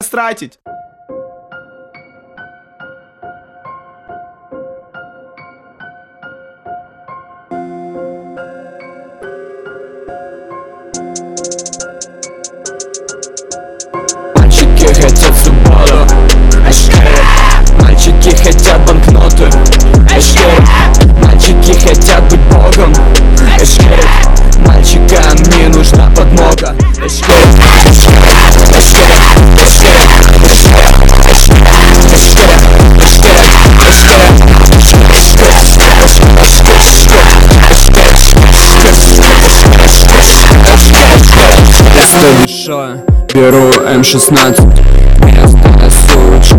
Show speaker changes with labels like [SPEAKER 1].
[SPEAKER 1] стратить.
[SPEAKER 2] Мальчики хотят Это душа, беру М16 Место сучи